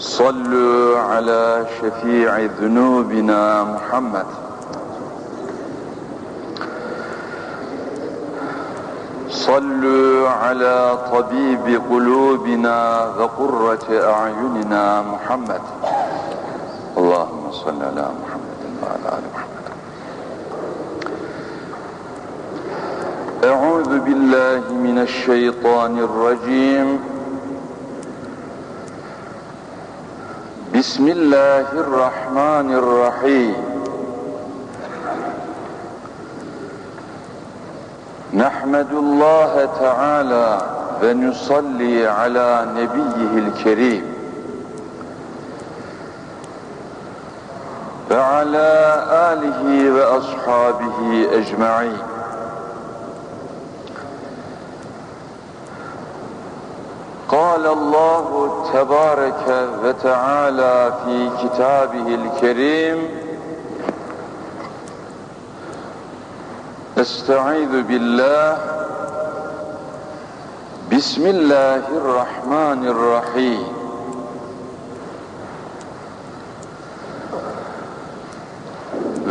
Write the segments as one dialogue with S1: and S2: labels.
S1: صلوا على شفيع ذنوبنا محمد. صلوا على طبيب قلوبنا وقرة أعيننا محمد. اللهم صل على محمد وعلى آل محمد. أعوذ بالله من الشيطان الرجيم. بسم الله الرحمن الرحيم. نحمد الله تعالى ونصلي على نبيه الكريم. وعلى آله وأصحابه أجمعين. قال الله تبارك وتعالى في كتابه الكريم استعيذ بالله. بسم الله الرحمن الرحيم.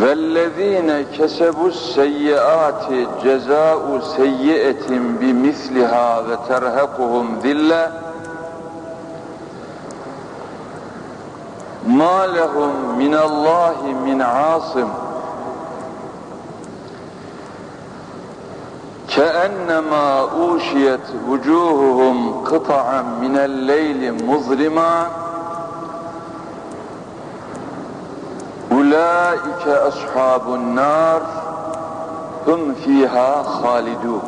S1: والذين كسبوا السيئات جزاء سيئة بمثلها وترهقهم ذلة ما لهم من الله من عاصم كأنما أوشيت وجوههم قطعا من الليل مظلما Ulaike ashabun nar hum fiha halidun.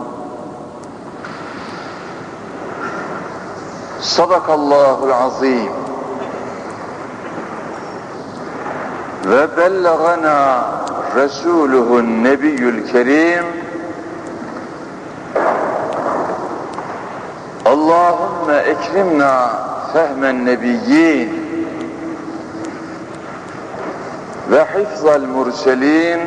S1: Sadakallahul azim. Ve bellagana Resuluhun Nebiyyül Kerim Allahümme ekrimna fehmen nebiyyin ve hifzal murselin.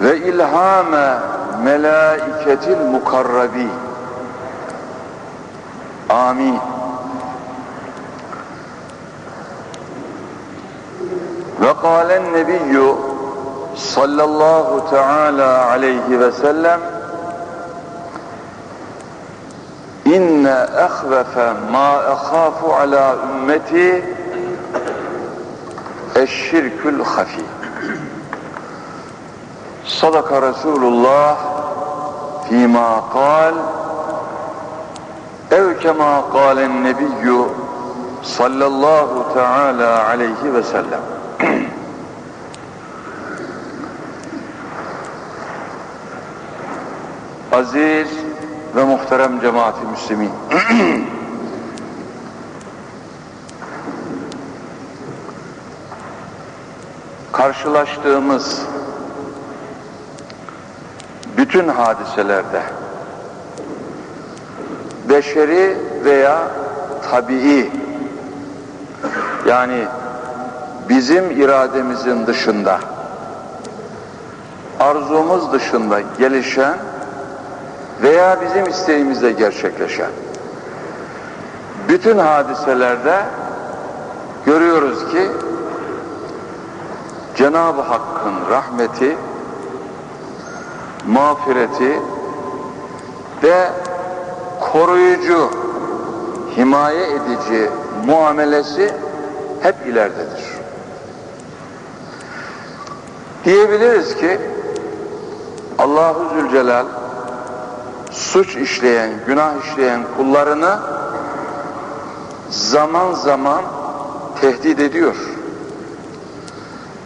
S1: Ve ilhame melaiketil mukarrabi. Amin. Ve kalen nebiyyü sallallahu teala aleyhi ve sellem. inne ehvefe ma ehafu ala ümmeti eşşirkül hafi. Sadaka Resulullah fîmâ kal ev kemâ kâlen nebiyyü sallallahu teala aleyhi ve sellem. Aziz ve muhterem cemaati müslimin. Karşılaştığımız bütün hadiselerde beşeri veya tabii yani bizim irademizin dışında arzumuz dışında gelişen veya bizim isteğimizle gerçekleşen bütün hadiselerde görüyoruz ki Cenab-ı Hakk'ın rahmeti, mağfireti ve koruyucu, himaye edici muamelesi hep ileridedir. Diyebiliriz ki Allahu Zülcelal suç işleyen, günah işleyen kullarını zaman zaman tehdit ediyor.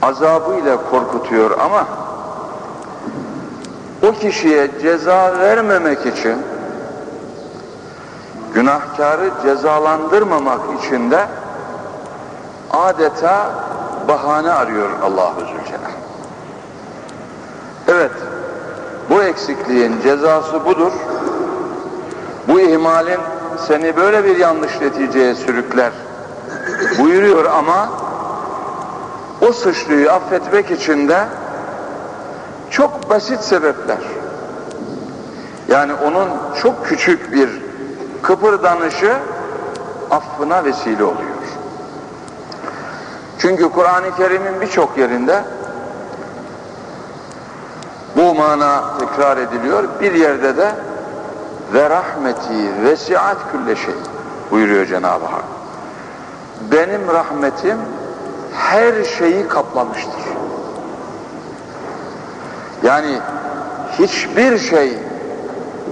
S1: Azabıyla korkutuyor ama o kişiye ceza vermemek için günahkarı cezalandırmamak için de adeta bahane arıyor Allahu Zülcelal. Evet, eksikliğin cezası budur. Bu ihmalin seni böyle bir yanlış neticeye sürükler buyuruyor ama o suçluyu affetmek için de çok basit sebepler. Yani onun çok küçük bir kıpırdanışı affına vesile oluyor. Çünkü Kur'an-ı Kerim'in birçok yerinde mana tekrar ediliyor. Bir yerde de ve rahmeti vesiat külle şey buyuruyor Cenab-ı Hak. Benim rahmetim her şeyi kaplamıştır. Yani hiçbir şey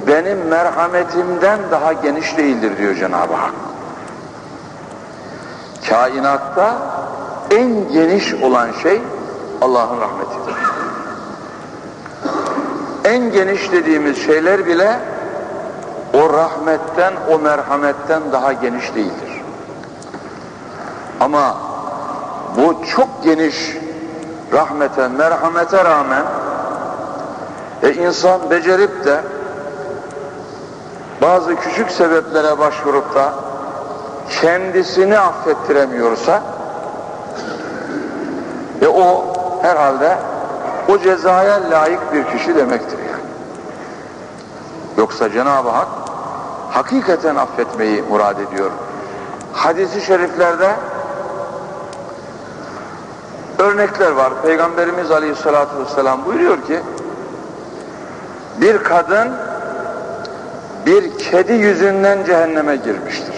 S1: benim merhametimden daha geniş değildir diyor Cenab-ı Hak. Kainatta en geniş olan şey Allah'ın rahmetidir. En geniş dediğimiz şeyler bile o rahmetten, o merhametten daha geniş değildir. Ama bu çok geniş rahmete, merhamete rağmen e insan becerip de bazı küçük sebeplere başvurup da kendisini affettiremiyorsa e o herhalde o cezaya layık bir kişi demektir yani. Yoksa Cenab-ı Hak hakikaten affetmeyi murad ediyor. Hadisi şeriflerde örnekler var. Peygamberimiz Aleyhisselatü Vesselam buyuruyor ki bir kadın bir kedi yüzünden cehenneme girmiştir.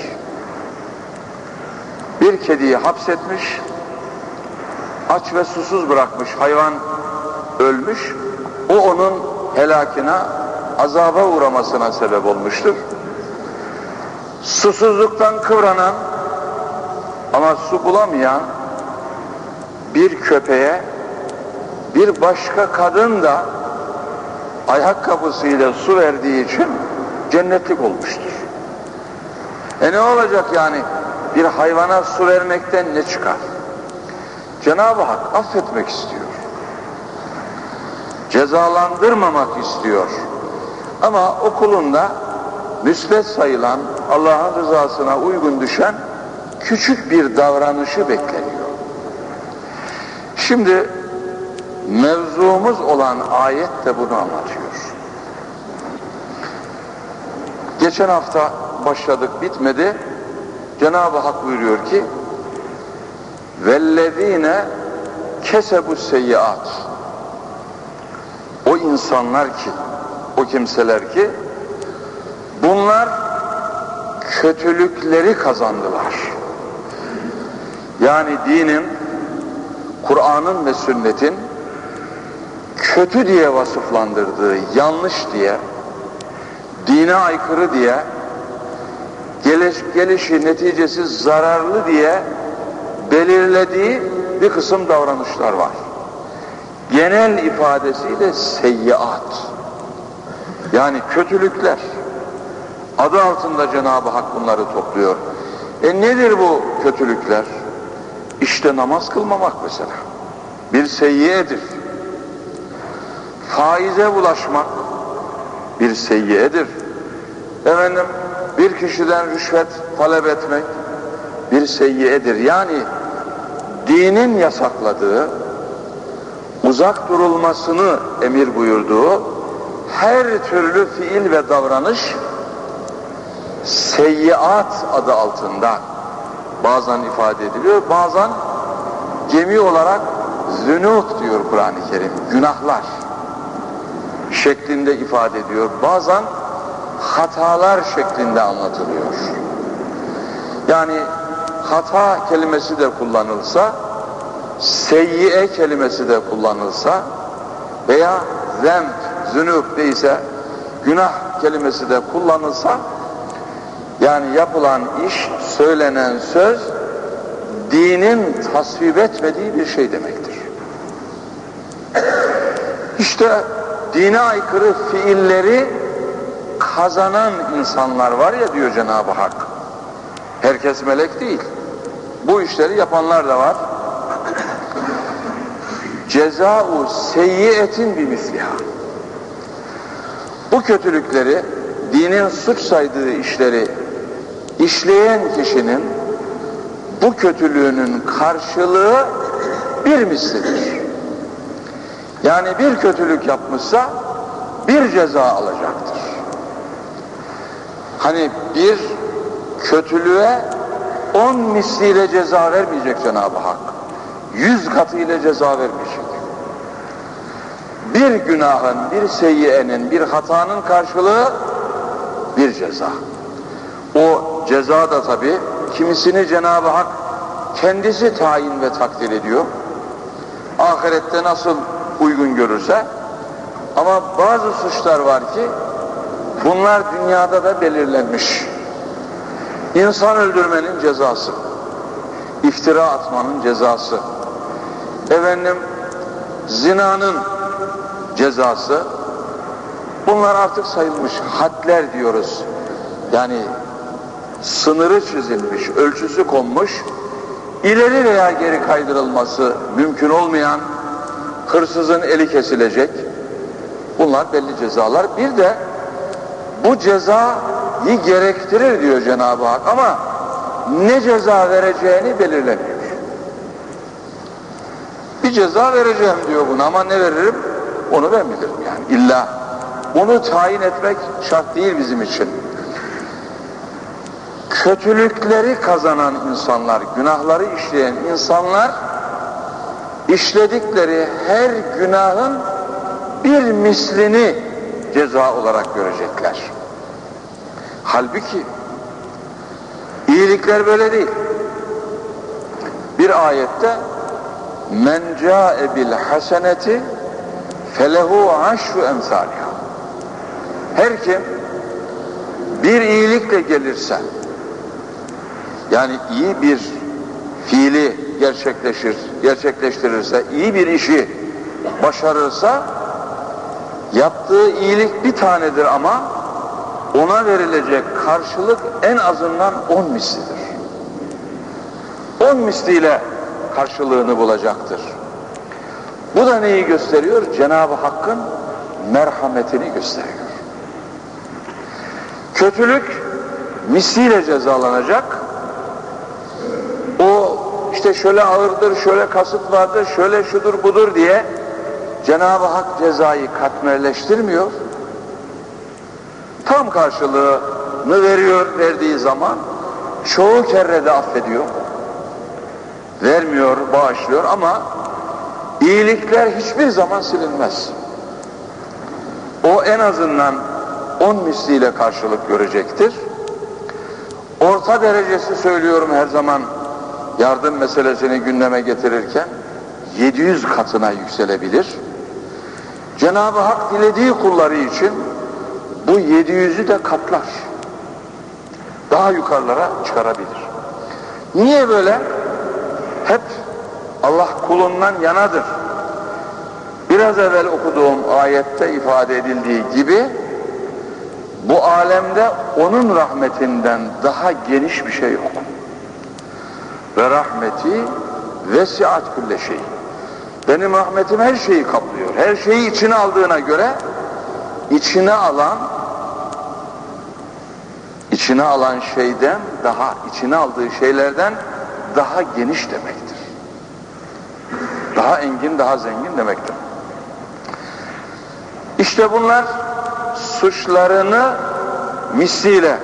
S1: Bir kediyi hapsetmiş, aç ve susuz bırakmış, hayvan ölmüş, o onun helakine, azaba uğramasına sebep olmuştur. Susuzluktan kıvranan ama su bulamayan bir köpeğe bir başka kadın da ayakkabısıyla su verdiği için cennetlik olmuştur. E ne olacak yani bir hayvana su vermekten ne çıkar? Cenab-ı Hak affetmek istiyor. Cezalandırmamak istiyor. Ama o kulunda müsbet sayılan Allah'ın rızasına uygun düşen küçük bir davranışı bekleniyor. Şimdi mevzumuz olan ayet de bunu anlatıyor. Geçen hafta başladık bitmedi. Cenab-ı Hak buyuruyor ki vellezine kesebu seyyiat insanlar ki o kimseler ki bunlar kötülükleri kazandılar. Yani dinin, Kur'an'ın ve sünnetin kötü diye vasıflandırdığı, yanlış diye, dine aykırı diye, geliş, gelişi neticesi zararlı diye belirlediği bir kısım davranışlar var. Genel ifadesiyle seyyiat. Yani kötülükler. Adı altında Cenab-ı Hak bunları topluyor. E nedir bu kötülükler? İşte namaz kılmamak mesela. Bir seyyiyedir. Faize bulaşmak bir seyyiyedir. Efendim bir kişiden rüşvet talep etmek bir seyyiyedir. Yani dinin yasakladığı, uzak durulmasını emir buyurduğu her türlü fiil ve davranış seyyiat adı altında bazen ifade ediliyor, bazen gemi olarak zünub diyor Kur'an-ı Kerim, günahlar şeklinde ifade ediyor. Bazen hatalar şeklinde anlatılıyor. Yani hata kelimesi de kullanılsa, seyyiye kelimesi de kullanılsa veya zemp, zünub değilse günah kelimesi de kullanılsa yani yapılan iş, söylenen söz dinin tasvip etmediği bir şey demektir. İşte dine aykırı fiilleri kazanan insanlar var ya diyor Cenab-ı Hak. Herkes melek değil. Bu işleri yapanlar da var. Cezau seyyiyetin bir misliha. Bu kötülükleri, dinin suç saydığı işleri işleyen kişinin bu kötülüğünün karşılığı bir mislidir. Yani bir kötülük yapmışsa bir ceza alacaktır. Hani bir kötülüğe on misliyle ceza vermeyecek Cenab-ı Hak. Yüz katıyla ceza vermeyecek. Bir günahın, bir seyyiyenin, bir hatanın karşılığı bir ceza. O ceza da tabi kimisini Cenab-ı Hak kendisi tayin ve takdir ediyor. Ahirette nasıl uygun görürse ama bazı suçlar var ki bunlar dünyada da belirlenmiş. İnsan öldürmenin cezası, iftira atmanın cezası, efendim zinanın cezası, bunlar artık sayılmış hadler diyoruz. Yani sınırı çizilmiş, ölçüsü konmuş, ileri veya geri kaydırılması mümkün olmayan hırsızın eli kesilecek. Bunlar belli cezalar. Bir de bu cezayı gerektirir diyor Cenab-ı Hak ama ne ceza vereceğini belirlemiyor. Bir ceza vereceğim diyor buna ama ne veririm onu ben bilirim yani illa bunu tayin etmek şart değil bizim için. Kötülükleri kazanan insanlar, günahları işleyen insanlar işledikleri her günahın bir mislini ceza olarak görecekler. Halbuki iyilikler böyle değil. Bir ayette men ca'e bil haseneti felehu aşru emsaliha her kim bir iyilikle gelirse yani iyi bir fiili gerçekleşir, gerçekleştirirse, iyi bir işi başarırsa yaptığı iyilik bir tanedir ama ona verilecek karşılık en azından on mislidir. On misliyle karşılığını bulacaktır. Bu da neyi gösteriyor? Cenab-ı Hakk'ın merhametini gösteriyor. Kötülük misliyle cezalanacak. O işte şöyle ağırdır, şöyle kasıt vardır, şöyle şudur budur diye Cenab-ı Hak cezayı katmerleştirmiyor. Tam karşılığını veriyor verdiği zaman çoğu kere de affediyor. Vermiyor, bağışlıyor ama iyilikler hiçbir zaman silinmez. O en azından on misliyle karşılık görecektir. Orta derecesi söylüyorum her zaman yardım meselesini gündeme getirirken 700 katına yükselebilir. Cenab-ı Hak dilediği kulları için bu 700'ü de katlar. Daha yukarılara çıkarabilir. Niye böyle? Allah kulundan yanadır. Biraz evvel okuduğum ayette ifade edildiği gibi bu alemde onun rahmetinden daha geniş bir şey yok. Ve rahmeti vesiat külle şey. Benim rahmetim her şeyi kaplıyor. Her şeyi içine aldığına göre içine alan içine alan şeyden daha içine aldığı şeylerden daha geniş demektir. Daha engin, daha zengin demektir. İşte bunlar suçlarını misliyle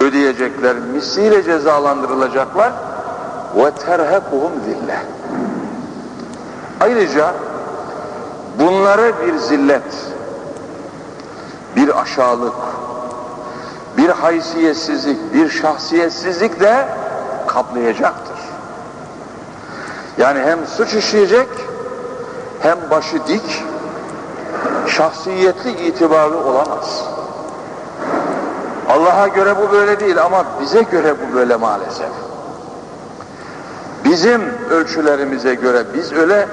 S1: ödeyecekler, misliyle cezalandırılacaklar terhekuhum zille. Ayrıca bunları bir zillet, bir aşağılık, bir haysiyetsizlik, bir şahsiyetsizlik de kaplayacaktır. Yani hem suç işleyecek, hem başı dik, şahsiyetli itibarlı olamaz. Allah'a göre bu böyle değil ama bize göre bu böyle maalesef. Bizim ölçülerimize göre biz öyle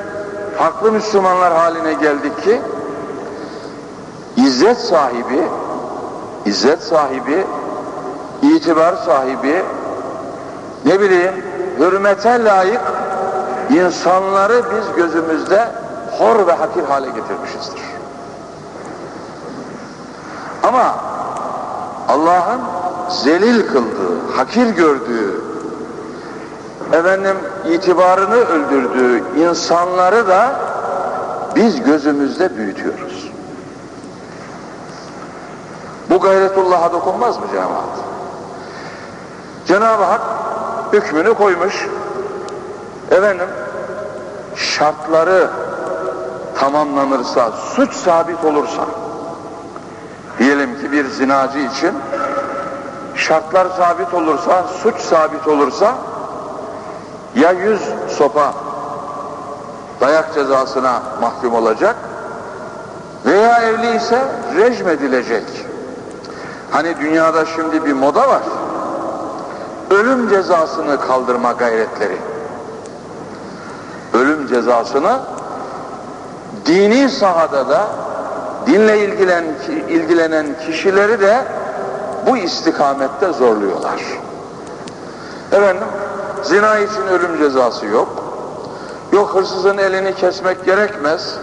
S1: farklı Müslümanlar haline geldik ki izzet sahibi, izzet sahibi, itibar sahibi, ne bileyim hürmete layık insanları biz gözümüzde hor ve hakir hale getirmişizdir. Ama Allah'ın zelil kıldığı, hakir gördüğü, efendim itibarını öldürdüğü insanları da biz gözümüzde büyütüyoruz. Bu gayretullah'a dokunmaz mı cemaat? Cenab-ı Hak hükmünü koymuş. Efendim şartları tamamlanırsa, suç sabit olursa diyelim ki bir zinacı için şartlar sabit olursa, suç sabit olursa ya yüz sopa dayak cezasına mahkum olacak veya evli ise rejim edilecek. Hani dünyada şimdi bir moda var. Ölüm cezasını kaldırma gayretleri. Cezasını dini sahada da dinle ilgilen, ilgilenen kişileri de bu istikamette zorluyorlar. Efendim, zina için ölüm cezası yok. Yok hırsızın elini kesmek gerekmez.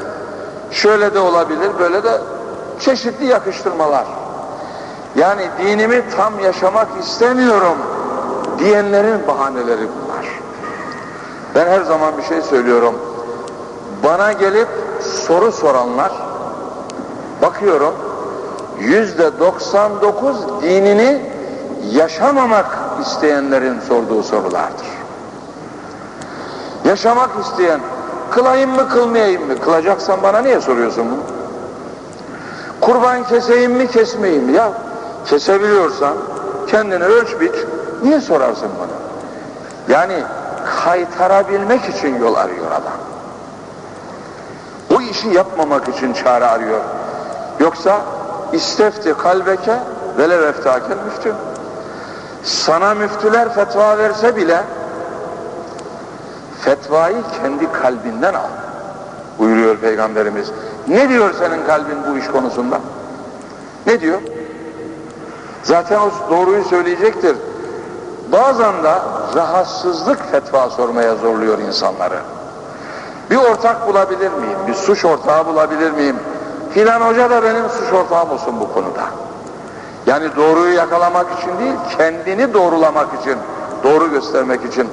S1: Şöyle de olabilir, böyle de çeşitli yakıştırmalar. Yani dinimi tam yaşamak istemiyorum diyenlerin bahaneleri bunlar. Ben her zaman bir şey söylüyorum. Bana gelip soru soranlar bakıyorum yüzde 99 dinini yaşamamak isteyenlerin sorduğu sorulardır. Yaşamak isteyen kılayım mı kılmayayım mı? Kılacaksan bana niye soruyorsun bunu? Kurban keseyim mi kesmeyeyim mi? Ya kesebiliyorsan kendini ölç biç niye sorarsın bana? Yani kaytarabilmek için yol arıyor adam. Bu işi yapmamak için çare arıyor. Yoksa istefti kalbeke vele veftakel müftü. Sana müftüler fetva verse bile fetvayı kendi kalbinden al. Buyuruyor Peygamberimiz. Ne diyor senin kalbin bu iş konusunda? Ne diyor? Zaten o doğruyu söyleyecektir. Bazen de rahatsızlık fetva sormaya zorluyor insanları. Bir ortak bulabilir miyim? Bir suç ortağı bulabilir miyim? Filan hoca da benim suç ortağım olsun bu konuda. Yani doğruyu yakalamak için değil, kendini doğrulamak için, doğru göstermek için.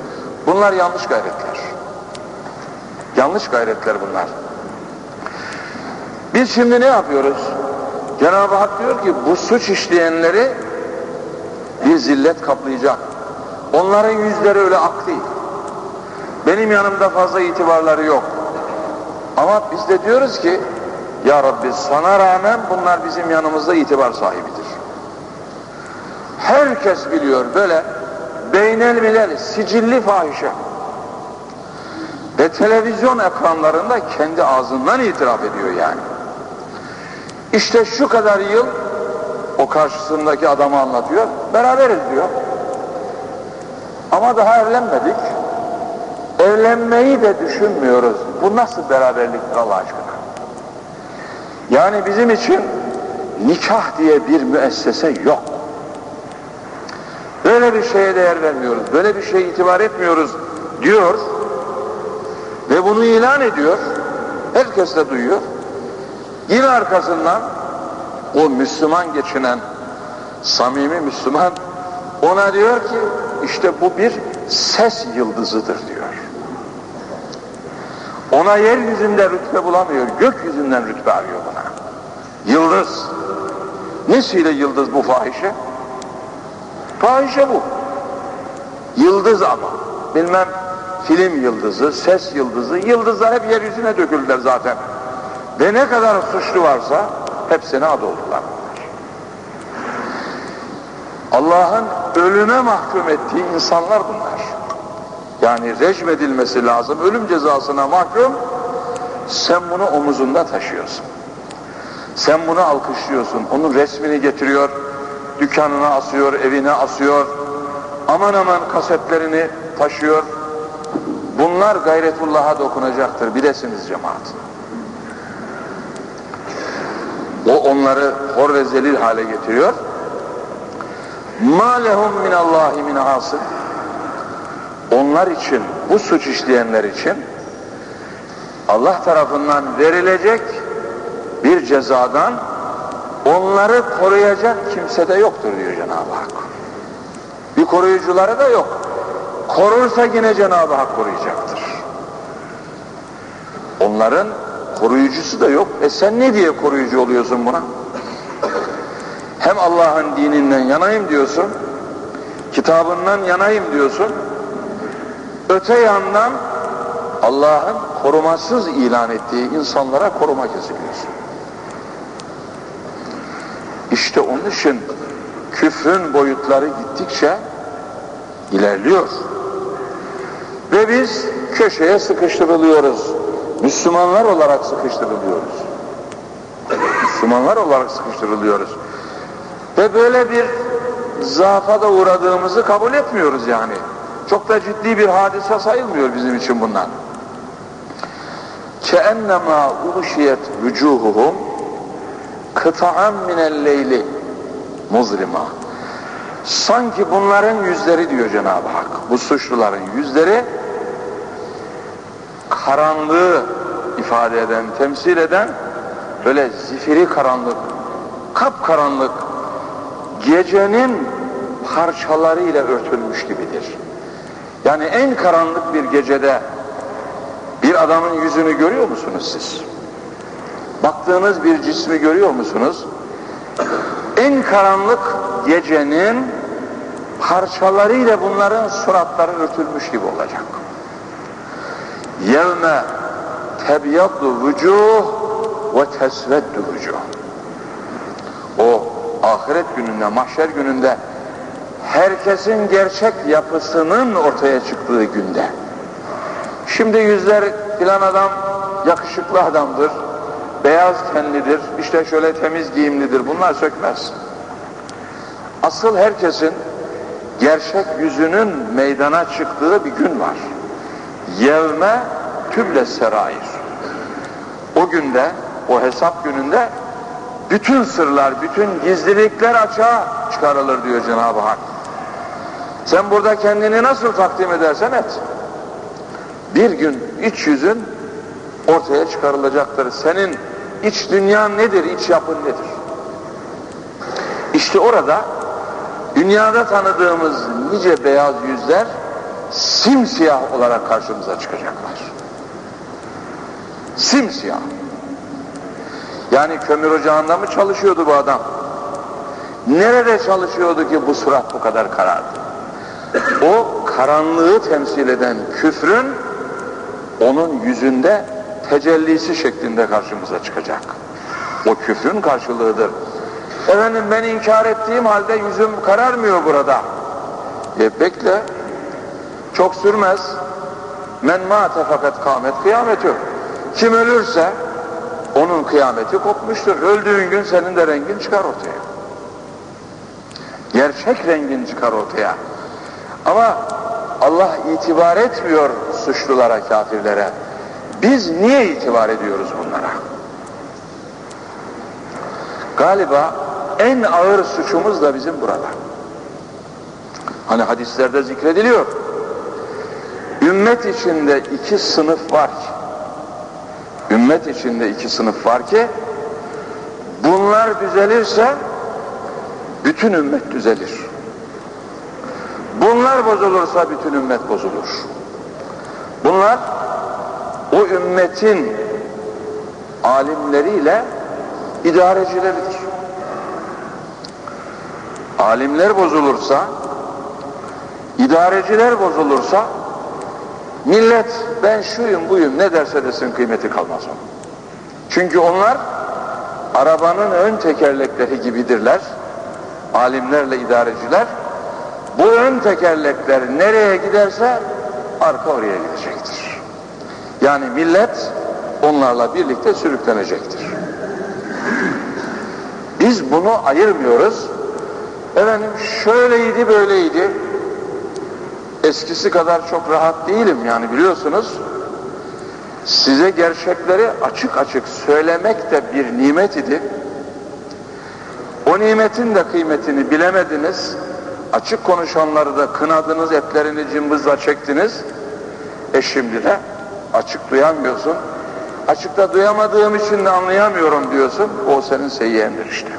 S1: Bunlar yanlış gayretler. Yanlış gayretler bunlar. Biz şimdi ne yapıyoruz? Cenab-ı Hak diyor ki bu suç işleyenleri bir zillet kaplayacak. Onların yüzleri öyle ak değil. Benim yanımda fazla itibarları yok. Ama biz de diyoruz ki ya Rabbi sana rağmen bunlar bizim yanımızda itibar sahibidir. Herkes biliyor böyle beynel milel sicilli fahişe ve televizyon ekranlarında kendi ağzından itiraf ediyor yani. İşte şu kadar yıl o karşısındaki adamı anlatıyor, beraberiz diyor. Ama daha evlenmedik. Evlenmeyi de düşünmüyoruz. Bu nasıl beraberliktir Allah aşkına? Yani bizim için nikah diye bir müessese yok. Böyle bir şeye değer vermiyoruz, böyle bir şeye itibar etmiyoruz diyor ve bunu ilan ediyor. Herkes de duyuyor. Yine arkasından o Müslüman geçinen samimi Müslüman ona diyor ki işte bu bir ses yıldızıdır diyor. Ona yeryüzünde rütbe bulamıyor, gökyüzünden rütbe arıyor buna. Yıldız. Nesiyle yıldız bu fahişe? Fahişe bu. Yıldız ama. Bilmem film yıldızı, ses yıldızı, yıldızlar hep yeryüzüne döküldüler zaten. Ve ne kadar suçlu varsa hepsine ad oldular. Allah'ın ölüme mahkum ettiği insanlar bunlar. Yani rejim edilmesi lazım, ölüm cezasına mahkum, sen bunu omuzunda taşıyorsun. Sen bunu alkışlıyorsun, onun resmini getiriyor, dükkanına asıyor, evine asıyor, aman aman kasetlerini taşıyor. Bunlar gayretullah'a dokunacaktır, bilesiniz cemaat. O onları hor ve zelil hale getiriyor. مَا لَهُمْ مِنَ اللّٰهِ مِنْ عَاصِمٍ Onlar için, bu suç işleyenler için Allah tarafından verilecek bir cezadan onları koruyacak kimse de yoktur diyor Cenab-ı Hak. Bir koruyucuları da yok. Korursa yine Cenab-ı Hak koruyacaktır. Onların koruyucusu da yok. E sen ne diye koruyucu oluyorsun buna? Hem Allah'ın dininden yanayım diyorsun, kitabından yanayım diyorsun. Öte yandan Allah'ın korumasız ilan ettiği insanlara koruma kesiliyorsun. İşte onun için küfrün boyutları gittikçe ilerliyor. Ve biz köşeye sıkıştırılıyoruz. Müslümanlar olarak sıkıştırılıyoruz. Müslümanlar olarak sıkıştırılıyoruz. Ve böyle bir zaafa da uğradığımızı kabul etmiyoruz yani. Çok da ciddi bir hadise sayılmıyor bizim için bunlar. كَاَنَّمَا اُغْشِيَتْ وُجُوهُهُمْ kıta'an minel leyli muzlima. Sanki bunların yüzleri diyor Cenab-ı Hak. Bu suçluların yüzleri karanlığı ifade eden, temsil eden böyle zifiri karanlık, kapkaranlık gecenin parçalarıyla örtülmüş gibidir. Yani en karanlık bir gecede bir adamın yüzünü görüyor musunuz siz? Baktığınız bir cismi görüyor musunuz? En karanlık gecenin parçalarıyla bunların suratları örtülmüş gibi olacak. Yevme tebyaddu vücuh ve tesveddu vücuh. Ahiret gününde, mahşer gününde herkesin gerçek yapısının ortaya çıktığı günde. Şimdi yüzler filan adam yakışıklı adamdır, beyaz tenlidir, işte şöyle temiz giyimlidir. Bunlar sökmez. Asıl herkesin gerçek yüzünün meydana çıktığı bir gün var. Yevme tüble serair. O günde, o hesap gününde bütün sırlar, bütün gizlilikler açığa çıkarılır diyor Cenab-ı Hak. Sen burada kendini nasıl takdim edersen et. Bir gün iç yüzün ortaya çıkarılacaktır. Senin iç dünyan nedir, iç yapın nedir? İşte orada dünyada tanıdığımız nice beyaz yüzler simsiyah olarak karşımıza çıkacaklar. Simsiyah. Yani kömür ocağında mı çalışıyordu bu adam? Nerede çalışıyordu ki bu surat bu kadar karardı? O karanlığı temsil eden küfrün onun yüzünde tecellisi şeklinde karşımıza çıkacak. O küfrün karşılığıdır. Efendim ben inkar ettiğim halde yüzüm kararmıyor burada. E bekle. Çok sürmez. Men mâte fakat kâmet kıyameti. Kim ölürse onun kıyameti kopmuştur. Öldüğün gün senin de rengin çıkar ortaya. Gerçek rengin çıkar ortaya. Ama Allah itibar etmiyor suçlulara, kafirlere. Biz niye itibar ediyoruz bunlara? Galiba en ağır suçumuz da bizim burada. Hani hadislerde zikrediliyor. Ümmet içinde iki sınıf var ki, ümmet içinde iki sınıf var ki, bunlar düzelirse bütün ümmet düzelir. Bunlar bozulursa bütün ümmet bozulur. Bunlar o ümmetin alimleriyle idarecileridir. Alimler bozulursa, idareciler bozulursa, millet ben şuyum buyum ne derse desin kıymeti kalmaz onun. Çünkü onlar arabanın ön tekerlekleri gibidirler. Alimlerle idareciler. Bu ön tekerlekler nereye giderse arka oraya gidecektir. Yani millet onlarla birlikte sürüklenecektir. Biz bunu ayırmıyoruz. Efendim şöyleydi böyleydi. Eskisi kadar çok rahat değilim yani biliyorsunuz. Size gerçekleri açık açık söylemek de bir nimet idi. O nimetin de kıymetini bilemediniz. Açık konuşanları da kınadınız, etlerini cımbızla çektiniz. E şimdi de açık duyamıyorsun. Açıkta duyamadığım için de anlayamıyorum diyorsun. O senin seyyendir işte.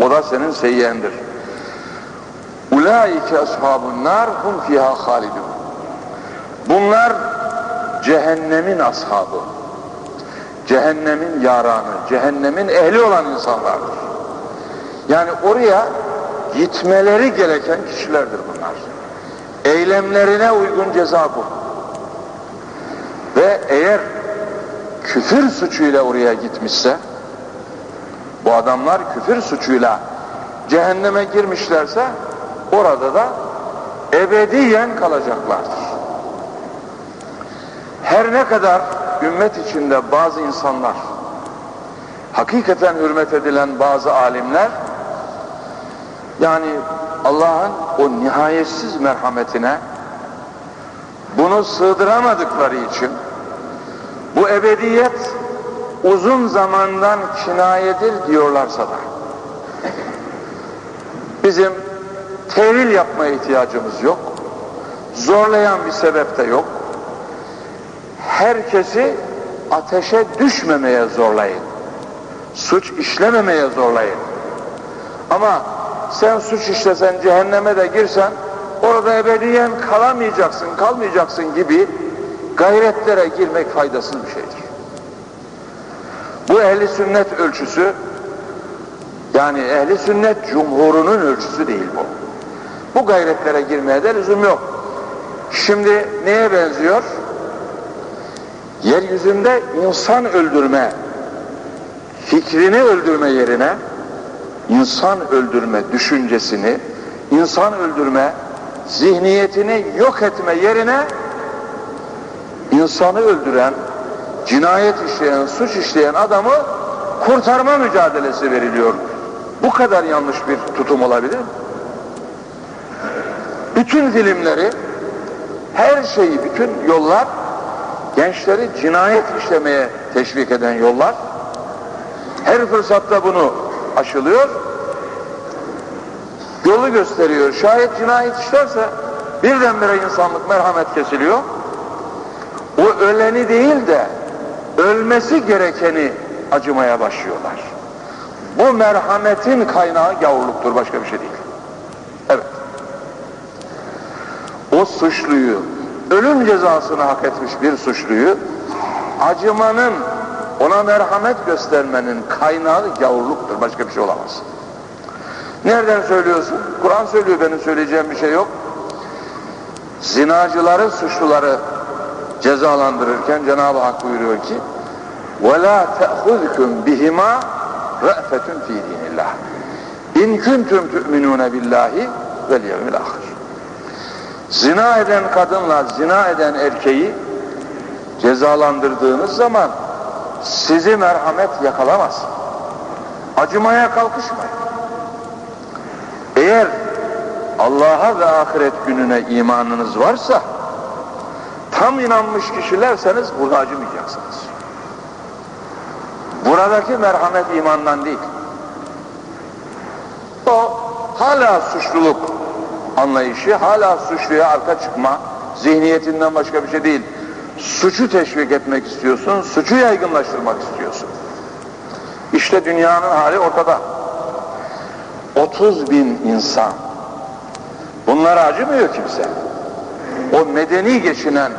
S1: O da senin seyyendir. Ulaike ashabun nar hum fiha halidun. Bunlar cehennemin ashabı. Cehennemin yaranı, cehennemin ehli olan insanlardır. Yani oraya gitmeleri gereken kişilerdir bunlar. Eylemlerine uygun ceza bu. Ve eğer küfür suçuyla oraya gitmişse bu adamlar küfür suçuyla cehenneme girmişlerse orada da ebediyen kalacaklardır. Her ne kadar ümmet içinde bazı insanlar hakikaten hürmet edilen bazı alimler yani Allah'ın o nihayetsiz merhametine bunu sığdıramadıkları için bu ebediyet uzun zamandan kinayedir diyorlarsa da bizim tevil yapmaya ihtiyacımız yok. Zorlayan bir sebep de yok. Herkesi ateşe düşmemeye zorlayın. Suç işlememeye zorlayın. Ama sen suç işlesen cehenneme de girsen orada ebediyen kalamayacaksın, kalmayacaksın gibi gayretlere girmek faydasız bir şeydir. Bu ehli sünnet ölçüsü yani ehli sünnet cumhurunun ölçüsü değil bu. Bu gayretlere girmeye de lüzum yok. Şimdi neye benziyor? Yeryüzünde insan öldürme, fikrini öldürme yerine insan öldürme düşüncesini, insan öldürme zihniyetini yok etme yerine insanı öldüren, cinayet işleyen, suç işleyen adamı kurtarma mücadelesi veriliyor. Bu kadar yanlış bir tutum olabilir mi? Bütün filmleri, her şeyi, bütün yollar gençleri cinayet işlemeye teşvik eden yollar. Her fırsatta bunu aşılıyor. Yolu gösteriyor. Şayet cinayet işlerse birdenbire insanlık merhamet kesiliyor. O öleni değil de ölmesi gerekeni acımaya başlıyorlar. Bu merhametin kaynağı gavurluktur başka bir şey değil. Evet O suçluyu, ölüm cezasını hak etmiş bir suçluyu acımanın, ona merhamet göstermenin kaynağı gavurluktur. Başka bir şey olamaz. Nereden söylüyorsun? Kur'an söylüyor benim söyleyeceğim bir şey yok. Zinacıları, suçluları cezalandırırken Cenab-ı Hak buyuruyor ki وَلَا تَأْخُذْكُمْ بِهِمَا رَأْفَةٌ ف۪ي دِينِ اللّٰهِ اِنْ كُنْتُمْ تُؤْمِنُونَ بِاللّٰهِ وَالْيَوْمِ الْآخِرِ Zina eden kadınla zina eden erkeği cezalandırdığınız zaman sizi merhamet yakalamaz. Acımaya kalkışmayın. Eğer Allah'a ve ahiret gününe imanınız varsa tam inanmış kişilerseniz burada acımayacaksınız. Buradaki merhamet imandan değil. O hala suçluluk anlayışı, hala suçluya arka çıkma zihniyetinden başka bir şey değil. Suçu teşvik etmek istiyorsun, suçu yaygınlaştırmak istiyorsun. İşte dünyanın hali ortada. 30 bin insan. Bunlara acımıyor kimse. O medeni geçinen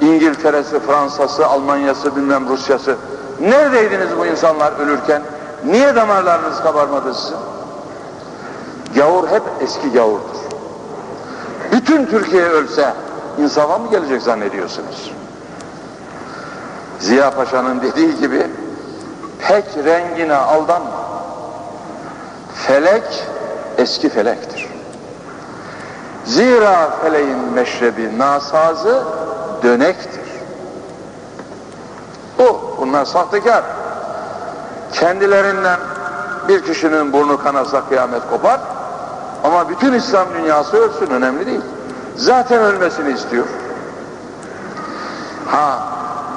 S1: İngiltere'si, Fransa'sı, Almanya'sı, bilmem Rusya'sı. Neredeydiniz bu insanlar ölürken? Niye damarlarınız kabarmadı sizin? Gavur hep eski gavurdur. Bütün Türkiye ölse insafa mı gelecek zannediyorsunuz? Ziya Paşa'nın dediği gibi pek rengine aldanma. Felek eski felektir. Zira feleğin meşrebi nasazı dönektir. Bu, bunlar sahtekar. Kendilerinden bir kişinin burnu kanasa kıyamet kopar ama bütün İslam dünyası ölsün önemli değil. Zaten ölmesini istiyor. Ha,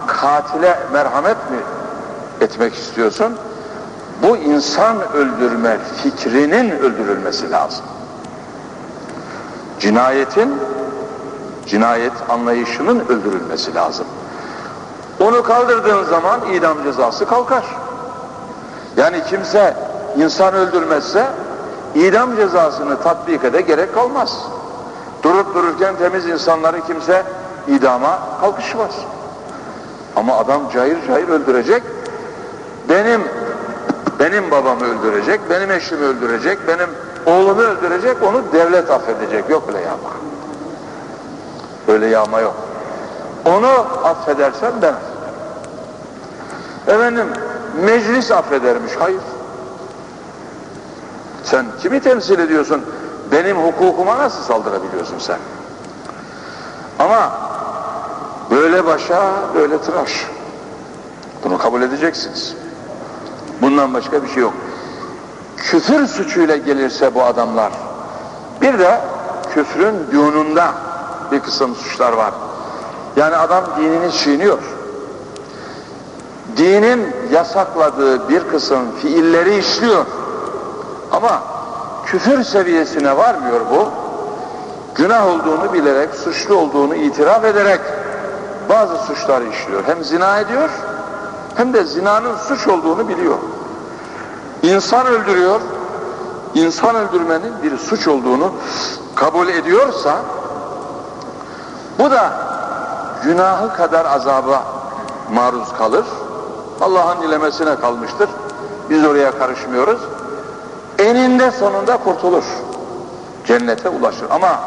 S1: katile merhamet mi etmek istiyorsun? Bu insan öldürme fikrinin öldürülmesi lazım. Cinayetin, cinayet anlayışının öldürülmesi lazım. Onu kaldırdığın zaman idam cezası kalkar. Yani kimse insan öldürmezse idam cezasını tatbik ede gerek kalmaz. Durup dururken temiz insanları kimse idama kalkışmaz. Ama adam cayır cayır öldürecek. Benim benim babamı öldürecek, benim eşimi öldürecek, benim oğlumu öldürecek, onu devlet affedecek. Yok öyle yağma. Öyle yağma yok. Onu affedersen ben affederim. Efendim meclis affedermiş. Hayır. Sen kimi temsil ediyorsun? Benim hukukuma nasıl saldırabiliyorsun sen? Ama böyle başa böyle tıraş. Bunu kabul edeceksiniz. Bundan başka bir şey yok. Küfür suçuyla gelirse bu adamlar. Bir de küfrün dünunda bir kısım suçlar var. Yani adam dinini çiğniyor. Dinin yasakladığı bir kısım fiilleri işliyor. Ama küfür seviyesine varmıyor bu. Günah olduğunu bilerek, suçlu olduğunu itiraf ederek bazı suçlar işliyor. Hem zina ediyor, hem de zinanın suç olduğunu biliyor. İnsan öldürüyor, insan öldürmenin bir suç olduğunu kabul ediyorsa, bu da günahı kadar azaba maruz kalır. Allah'ın dilemesine kalmıştır. Biz oraya karışmıyoruz. Eninde sonunda kurtulur. Cennete ulaşır. Ama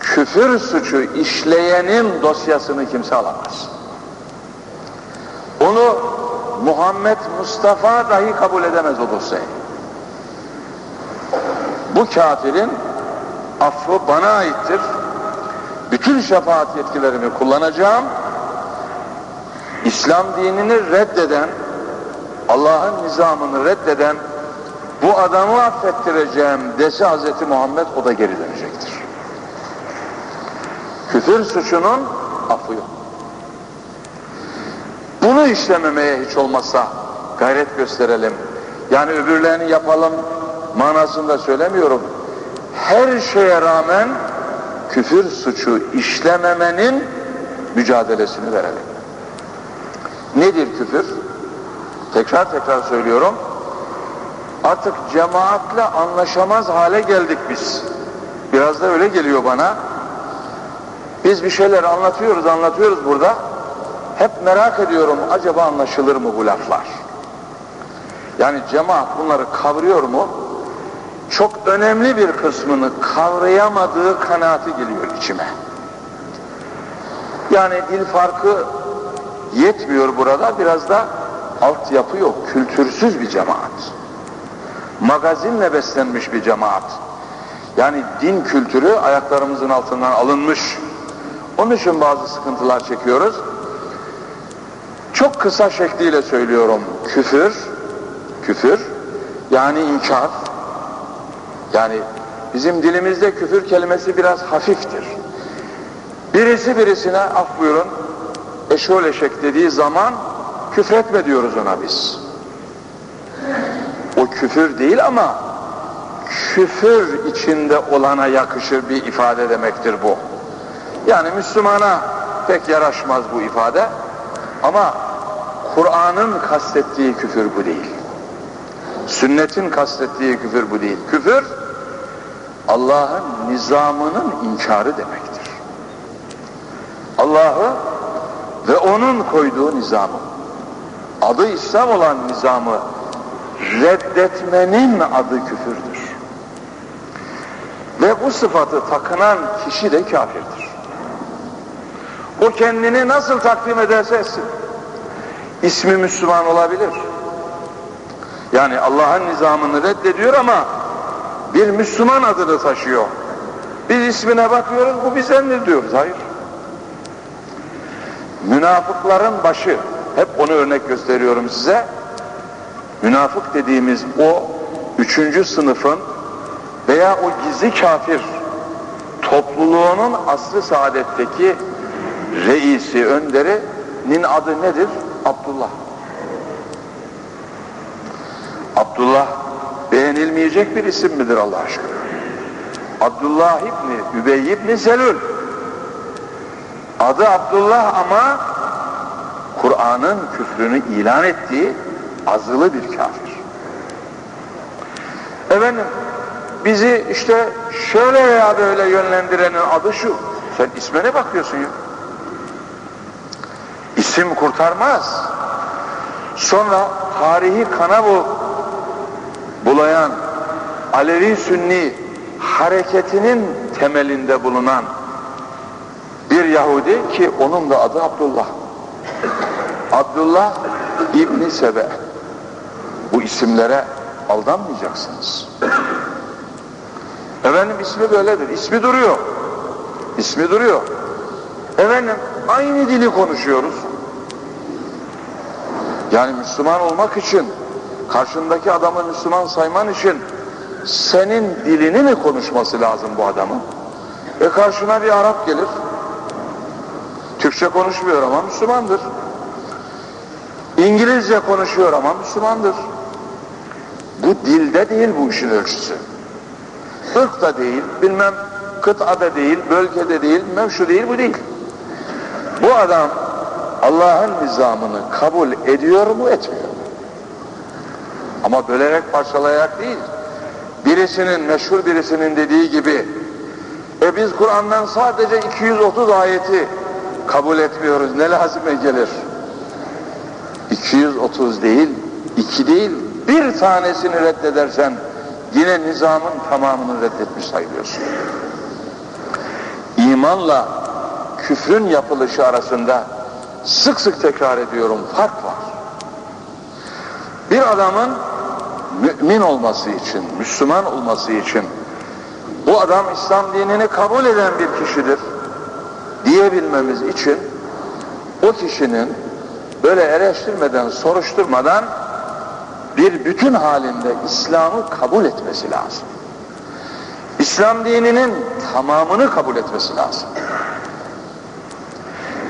S1: küfür suçu işleyenin dosyasını kimse alamaz. Onu Muhammed Mustafa dahi kabul edemez o dosyayı. Bu kafirin affı bana aittir. Bütün şefaat yetkilerimi kullanacağım. İslam dinini reddeden, Allah'ın nizamını reddeden bu adamı affettireceğim dese Hazreti Muhammed o da geri dönecektir. Küfür suçunun affı yok. Bunu işlememeye hiç olmazsa gayret gösterelim. Yani öbürlerini yapalım manasında söylemiyorum. Her şeye rağmen küfür suçu işlememenin mücadelesini verelim. Nedir küfür? Tekrar tekrar söylüyorum. Artık cemaatle anlaşamaz hale geldik biz. Biraz da öyle geliyor bana. Biz bir şeyler anlatıyoruz, anlatıyoruz burada. Hep merak ediyorum acaba anlaşılır mı bu laflar? Yani cemaat bunları kavruyor mu? Çok önemli bir kısmını kavrayamadığı kanaati geliyor içime. Yani dil farkı yetmiyor burada. Biraz da altyapı yok. Kültürsüz bir cemaat. Magazinle beslenmiş bir cemaat. Yani din kültürü ayaklarımızın altından alınmış. Onun için bazı sıkıntılar çekiyoruz. Çok kısa şekliyle söylüyorum. Küfür, küfür yani inkar. Yani bizim dilimizde küfür kelimesi biraz hafiftir. Birisi birisine af buyurun eşol eşek dediği zaman küfretme diyoruz ona biz. O küfür değil ama küfür içinde olana yakışır bir ifade demektir bu. Yani Müslümana pek yaraşmaz bu ifade ama Kur'an'ın kastettiği küfür bu değil. Sünnetin kastettiği küfür bu değil. Küfür Allah'ın nizamının inkarı demektir. Allah'ı ve onun koyduğu nizamı, adı İslam olan nizamı reddetmenin adı küfürdür. Ve bu sıfatı takınan kişi de kafirdir. O kendini nasıl takdim ederse etsin. İsmi Müslüman olabilir. Yani Allah'ın nizamını reddediyor ama bir Müslüman adını taşıyor. Biz ismine bakıyoruz, bu bizdendir diyoruz. Hayır. Münafıkların başı, hep onu örnek gösteriyorum size. Münafık dediğimiz o üçüncü sınıfın veya o gizli kafir topluluğunun aslı saadetteki reisi, önderinin adı nedir? Abdullah. Abdullah beğenilmeyecek bir isim midir Allah aşkına? Abdullah İbni Übey İbni Selül. Adı Abdullah ama Kur'an'ın küfrünü ilan ettiği azılı bir kafir. Efendim bizi işte şöyle veya böyle yönlendirenin adı şu. Sen ismine bakıyorsun ya. İsim kurtarmaz. Sonra tarihi kana bu bulayan Alevi Sünni hareketinin temelinde bulunan bir Yahudi ki onun da adı Abdullah. Abdullah İbni Sebe. Bu isimlere aldanmayacaksınız. Efendim ismi böyledir. İsmi duruyor. İsmi duruyor. Efendim aynı dili konuşuyoruz. Yani Müslüman olmak için, karşındaki adamı Müslüman sayman için senin dilini mi konuşması lazım bu adamın? E karşına bir Arap gelir. Türkçe konuşmuyor ama Müslümandır. İngilizce konuşuyor ama Müslümandır. Bu dilde değil bu işin ölçüsü. Irk da değil, bilmem kıtada değil, bölgede değil, bilmem şu değil, bu değil. Bu adam Allah'ın nizamını kabul ediyor mu, etmiyor mu? Ama bölerek parçalayarak değil. Birisinin, meşhur birisinin dediği gibi e biz Kur'an'dan sadece 230 ayeti kabul etmiyoruz. Ne lazime gelir? 230 değil, iki değil, bir tanesini reddedersen yine nizamın tamamını reddetmiş sayılıyorsun. İmanla küfrün yapılışı arasında sık sık tekrar ediyorum fark var. Bir adamın mümin olması için, Müslüman olması için bu adam İslam dinini kabul eden bir kişidir diyebilmemiz için o kişinin böyle eleştirmeden, soruşturmadan bir bütün halinde İslam'ı kabul etmesi lazım. İslam dininin tamamını kabul etmesi lazım.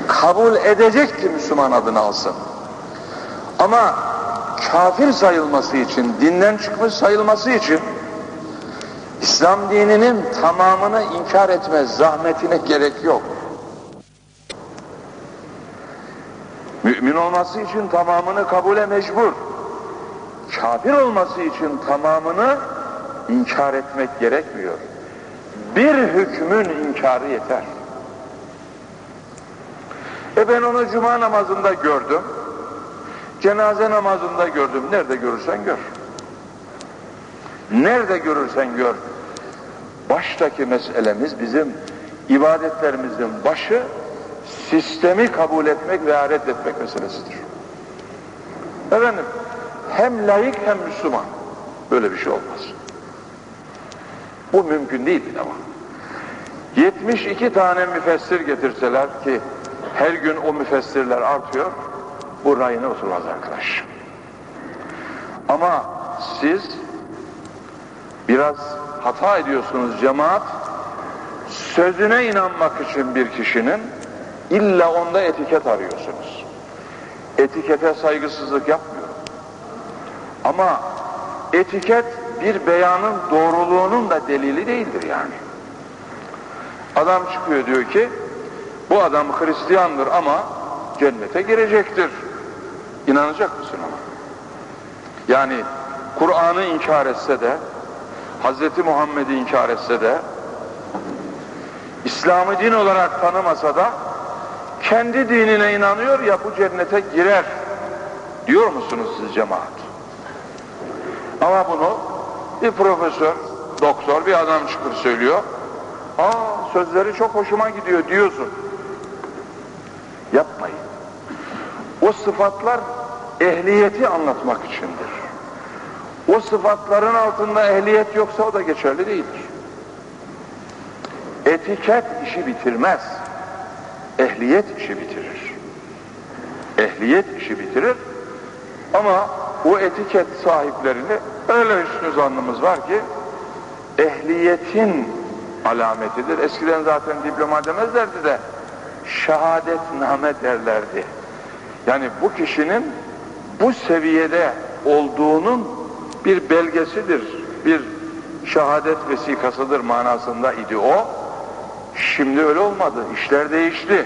S1: Kabul edecek ki Müslüman adını alsın. Ama kafir sayılması için, dinden çıkmış sayılması için İslam dininin tamamını inkar etme zahmetine gerek yok. Mümin olması için tamamını kabule mecbur. Kafir olması için tamamını inkar etmek gerekmiyor. Bir hükmün inkarı yeter. E ben onu cuma namazında gördüm. Cenaze namazında gördüm. Nerede görürsen gör. Nerede görürsen gör. Baştaki meselemiz bizim ibadetlerimizin başı sistemi kabul etmek veya reddetmek meselesidir. Efendim, hem layık hem Müslüman. Böyle bir şey olmaz. Bu mümkün değil bir defa. 72 tane müfessir getirseler ki her gün o müfessirler artıyor, bu rayına oturmaz arkadaş. Ama siz biraz hata ediyorsunuz cemaat, sözüne inanmak için bir kişinin illa onda etiket arıyorsunuz. Etikete saygısızlık yapmıyorum. Ama etiket bir beyanın doğruluğunun da delili değildir yani. Adam çıkıyor diyor ki bu adam Hristiyandır ama cennete girecektir. İnanacak mısın ona? Yani Kur'an'ı inkar etse de Hz. Muhammed'i inkar etse de İslam'ı din olarak tanımasa da kendi dinine inanıyor ya bu cennete girer diyor musunuz siz cemaat? Ama bunu bir profesör, doktor, bir adam çıkıp söylüyor. Aa sözleri çok hoşuma gidiyor diyorsun. Yapmayın. O sıfatlar ehliyeti anlatmak içindir. O sıfatların altında ehliyet yoksa o da geçerli değildir. Etiket işi bitirmez. Ehliyet işi bitirir. Ehliyet işi bitirir. Ama o etiket sahiplerini öyle üstün zannımız var ki ehliyetin alametidir. Eskiden zaten diploma demezlerdi de şehadetname derlerdi. Yani bu kişinin bu seviyede olduğunun bir belgesidir, bir şehadet vesikasıdır manasında idi o. Şimdi öyle olmadı, işler değişti.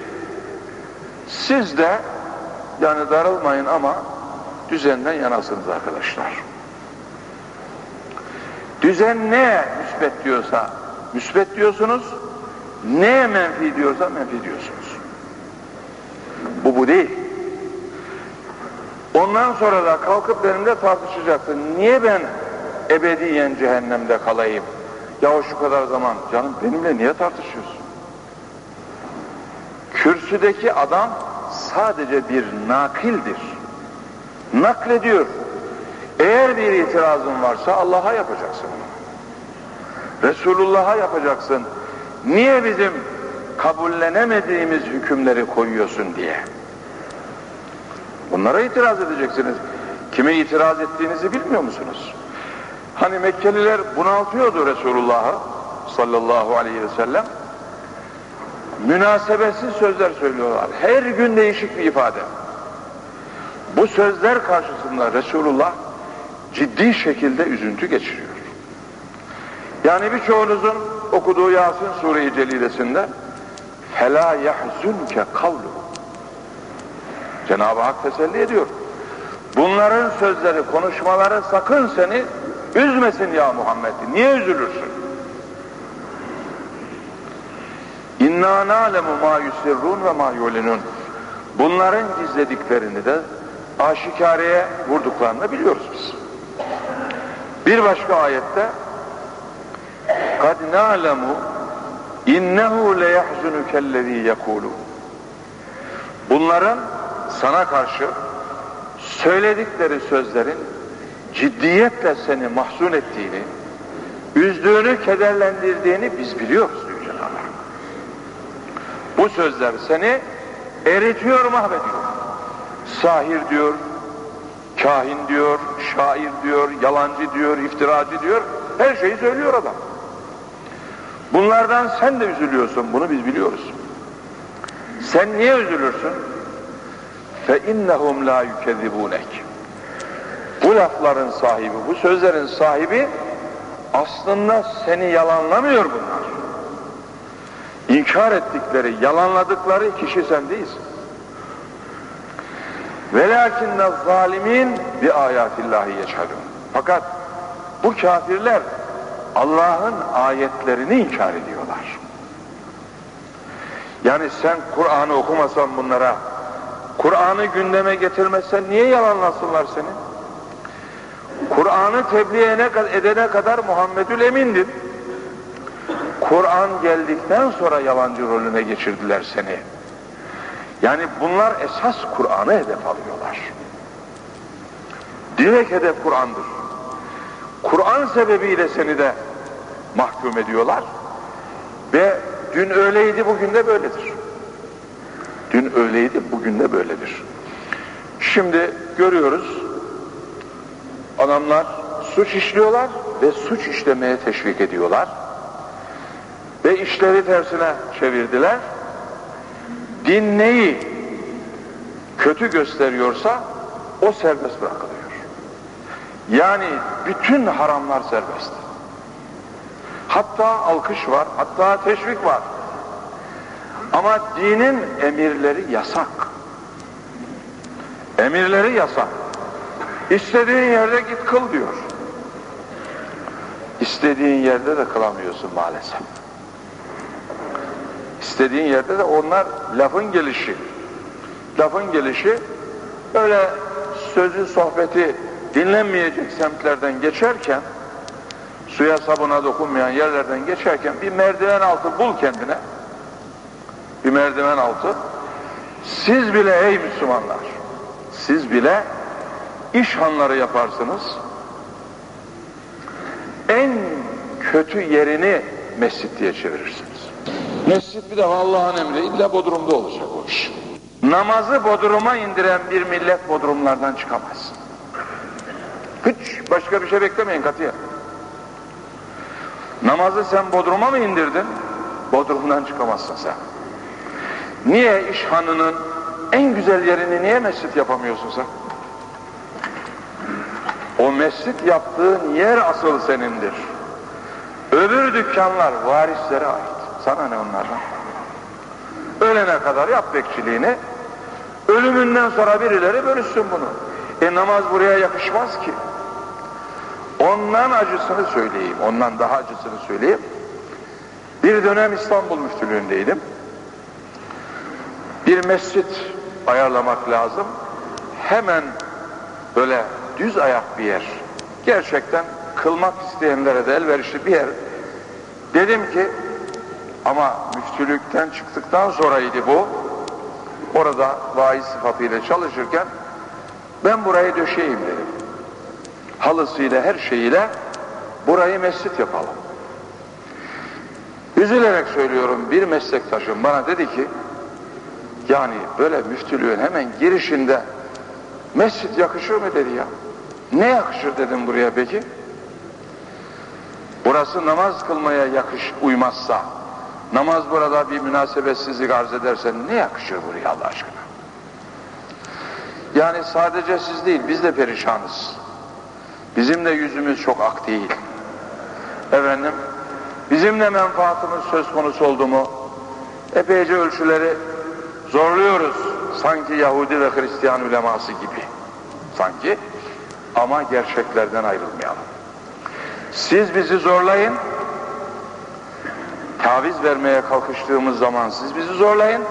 S1: Siz de yani darılmayın ama düzenden yanasınız arkadaşlar. Düzen ne müsbet diyorsa müsbet diyorsunuz, ne menfi diyorsa menfi diyorsunuz. Bu bu değil. Ondan sonra da kalkıp benimle tartışacaksın. Niye ben ebediyen cehennemde kalayım? Ya şu kadar zaman canım benimle niye tartışıyorsun? Kürsüdeki adam sadece bir nakildir. Naklediyor. Eğer bir itirazın varsa Allah'a yapacaksın. Resulullah'a yapacaksın. Niye bizim kabullenemediğimiz hükümleri koyuyorsun diye. Bunlara itiraz edeceksiniz. Kime itiraz ettiğinizi bilmiyor musunuz? Hani Mekkeliler bunaltıyordu Resulullah'ı sallallahu aleyhi ve sellem. Münasebetsiz sözler söylüyorlar. Her gün değişik bir ifade. Bu sözler karşısında Resulullah ciddi şekilde üzüntü geçiriyor. Yani birçoğunuzun okuduğu Yasin Sure-i Celilesinde فَلَا يَحْزُنْكَ قَوْلُ Cenab-ı Hak teselli ediyor. Bunların sözleri, konuşmaları sakın seni üzmesin ya Muhammed. Niye üzülürsün? İnna na'lemu ma yusirrun ve ma yulinun. Bunların gizlediklerini de aşikareye vurduklarını biliyoruz biz. Bir başka ayette kad na'lemu innehu le yahzunukellezî yekulun. Bunların sana karşı söyledikleri sözlerin ciddiyetle seni mahzun ettiğini, üzdüğünü, kederlendirdiğini biz biliyoruz Cenab-ı Hak. Bu sözler seni eritiyor, mahvediyor. Sahir diyor, kahin diyor, şair diyor, yalancı diyor, iftiracı diyor, her şeyi söylüyor adam. Bunlardan sen de üzülüyorsun, bunu biz biliyoruz. Sen niye üzülürsün? فَاِنَّهُمْ لَا يُكَذِّبُونَكِ Bu lafların sahibi, bu sözlerin sahibi aslında seni yalanlamıyor bunlar. İnkar ettikleri, yalanladıkları kişi sen değilsin. وَلَاكِنَّ zalimin bi ayatillahi yeşhedun. Fakat bu kafirler Allah'ın ayetlerini inkar ediyorlar. Yani sen Kur'an'ı okumasan bunlara, Kur'an'ı gündeme getirmezsen niye yalanlasınlar seni? Kur'an'ı tebliğ edene kadar Muhammedül Emin'din. Kur'an geldikten sonra yalancı rolüne geçirdiler seni. Yani bunlar esas Kur'an'ı hedef alıyorlar. Direkt hedef Kur'an'dır. Kur'an sebebiyle seni de mahkum ediyorlar. Ve dün öyleydi bugün de böyledir. Dün öyleydi bugün de böyledir. Şimdi görüyoruz adamlar suç işliyorlar ve suç işlemeye teşvik ediyorlar. Ve işleri tersine çevirdiler. Din neyi kötü gösteriyorsa o serbest bırakılıyor. Yani bütün haramlar serbest. Hatta alkış var, hatta teşvik var. Ama dinin emirleri yasak. Emirleri yasak. İstediğin yerde git kıl diyor. İstediğin yerde de kılamıyorsun maalesef. İstediğin yerde de onlar lafın gelişi. Lafın gelişi öyle sözü sohbeti dinlenmeyecek semtlerden geçerken suya sabuna dokunmayan yerlerden geçerken bir merdiven altı bul kendine. Bir merdiven altı. Siz bile ey Müslümanlar siz bile iş hanları yaparsınız. En kötü yerini mescit diye çevirirsiniz mescit bir defa Allah'ın emri illa Bodrum'da olacak o iş. Namazı Bodrum'a indiren bir millet Bodrumlardan çıkamaz. Hiç başka bir şey beklemeyin katiye. Namazı sen Bodrum'a mı indirdin? Bodrum'dan çıkamazsın sen. Niye iş hanının en güzel yerini niye mescit yapamıyorsun sen? O mescit yaptığın yer asıl senindir. Öbür dükkanlar varislere ait. Sana ne onlardan? Ölene kadar yap bekçiliğini. Ölümünden sonra birileri bölüşsün bunu. E namaz buraya yakışmaz ki. Ondan acısını söyleyeyim. Ondan daha acısını söyleyeyim. Bir dönem İstanbul müftülüğündeydim. Bir mescit ayarlamak lazım. Hemen böyle düz ayak bir yer. Gerçekten kılmak isteyenlere de elverişli bir yer. Dedim ki ama müftülükten çıktıktan sonraydı bu. Orada vaiz sıfatıyla çalışırken ben burayı döşeyim dedim. Halısıyla her şeyiyle burayı mescit yapalım. Üzülerek söylüyorum bir meslektaşım bana dedi ki yani böyle müftülüğün hemen girişinde mescit yakışır mı dedi ya. Ne yakışır dedim buraya peki? Burası namaz kılmaya yakış uymazsa, namaz burada bir münasebetsizlik arz ederse ne yakışır buraya Allah aşkına? Yani sadece siz değil, biz de perişanız. Bizim de yüzümüz çok ak değil. Efendim, bizim de menfaatımız söz konusu oldu mu, epeyce ölçüleri zorluyoruz. Sanki Yahudi ve Hristiyan uleması gibi. Sanki. Ama gerçeklerden ayrılmayalım. Siz bizi zorlayın. Taviz vermeye kalkıştığımız zaman siz bizi zorlayın.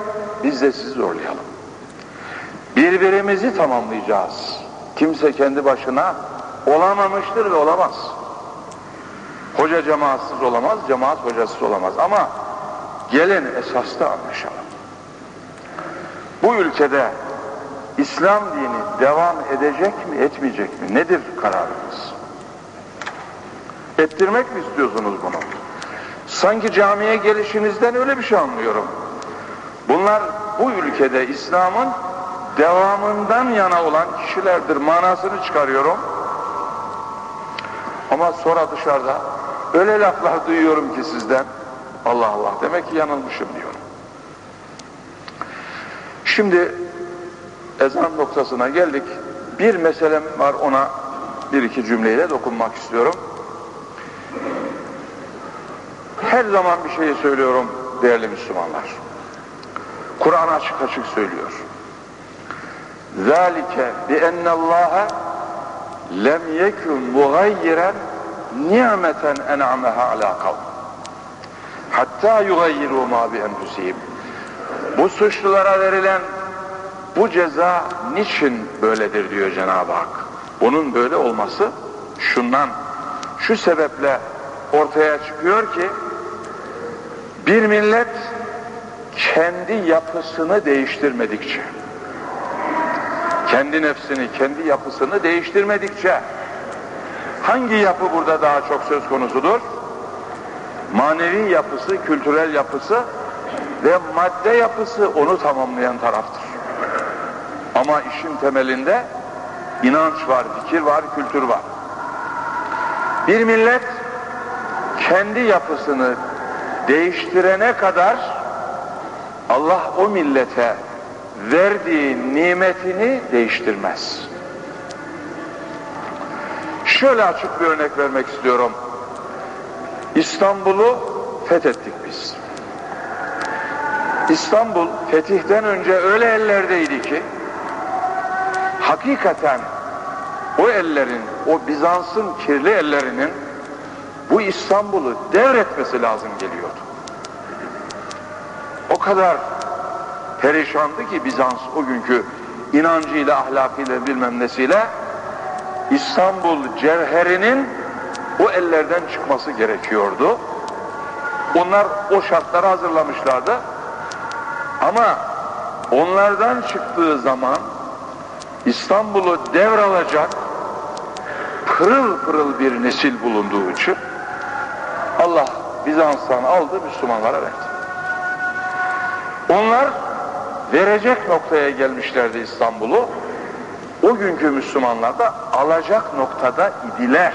S1: Biz de sizi zorlayalım. Birbirimizi tamamlayacağız. Kimse kendi başına olamamıştır ve olamaz. Hoca cemaatsız olamaz, cemaat hocasız olamaz. Ama gelin esasta anlaşalım. Bu ülkede İslam dini devam edecek mi, etmeyecek mi? Nedir kararınız? Ettirmek mi istiyorsunuz bunu? Sanki camiye gelişinizden öyle bir şey anlıyorum. Bunlar bu ülkede İslam'ın devamından yana olan kişilerdir manasını çıkarıyorum. Ama sonra dışarıda öyle laflar duyuyorum ki sizden Allah Allah demek ki yanılmışım diyorum. Şimdi ezan noktasına geldik. Bir meselem var ona bir iki cümleyle dokunmak istiyorum her zaman bir şeyi söylüyorum değerli Müslümanlar. Kur'an açık açık söylüyor. Zalike bi ennallaha lem yekun mugayyiren nimeten en'ameha ala kavm. Hatta yugayyiru ma bi. Bu suçlulara verilen bu ceza niçin böyledir diyor Cenab-ı Hak. Bunun böyle olması şundan, şu sebeple ortaya çıkıyor ki bir millet kendi yapısını değiştirmedikçe, kendi nefsini, kendi yapısını değiştirmedikçe hangi yapı burada daha çok söz konusudur? Manevi yapısı, kültürel yapısı ve madde yapısı onu tamamlayan taraftır. Ama işin temelinde inanç var, fikir var, kültür var. Bir millet kendi yapısını değiştirene kadar Allah o millete verdiği nimetini değiştirmez. Şöyle açık bir örnek vermek istiyorum. İstanbul'u fethettik biz. İstanbul fetihten önce öyle ellerdeydi ki hakikaten o ellerin, o Bizans'ın kirli ellerinin bu İstanbul'u devretmesi lazım geliyordu. O kadar perişandı ki Bizans o günkü inancıyla, ahlakıyla bilmem nesiyle İstanbul cevherinin o ellerden çıkması gerekiyordu. Onlar o şartları hazırlamışlardı. Ama onlardan çıktığı zaman İstanbul'u devralacak pırıl pırıl bir nesil bulunduğu için Bizans'tan aldı Müslümanlara verdi. Onlar verecek noktaya gelmişlerdi İstanbul'u. O günkü Müslümanlar da alacak noktada idiler.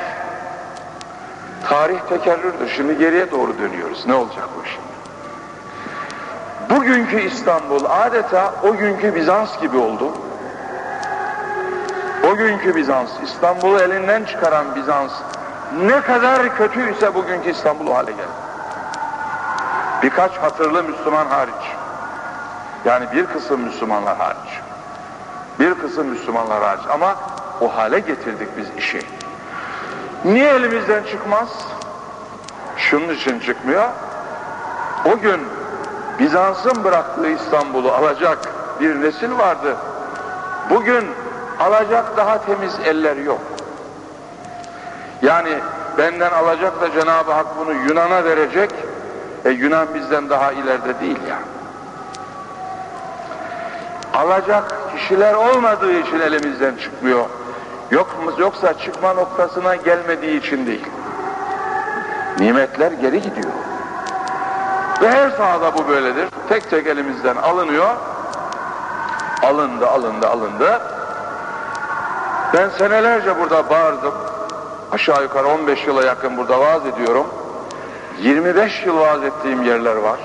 S1: Tarih tekerrürdür. Şimdi geriye doğru dönüyoruz. Ne olacak bu şimdi? Bugünkü İstanbul adeta o günkü Bizans gibi oldu. O günkü Bizans, İstanbul'u elinden çıkaran Bizans ne kadar kötüyse bugünkü İstanbul hale geldi. Birkaç hatırlı Müslüman hariç. Yani bir kısım Müslümanlar hariç. Bir kısım Müslümanlar hariç. Ama o hale getirdik biz işi. Niye elimizden çıkmaz? Şunun için çıkmıyor. O gün Bizans'ın bıraktığı İstanbul'u alacak bir nesil vardı. Bugün alacak daha temiz eller yok. Yani benden alacak da Cenab-ı Hak bunu Yunan'a verecek. E Yunan bizden daha ileride değil ya. Alacak kişiler olmadığı için elimizden çıkmıyor. Yok, yoksa çıkma noktasına gelmediği için değil. Nimetler geri gidiyor. Ve her sahada bu böyledir. Tek tek elimizden alınıyor. Alındı, alındı, alındı. Ben senelerce burada bağırdım. Aşağı yukarı 15 yıla yakın burada vaaz ediyorum. 25 yıl vaaz ettiğim yerler var.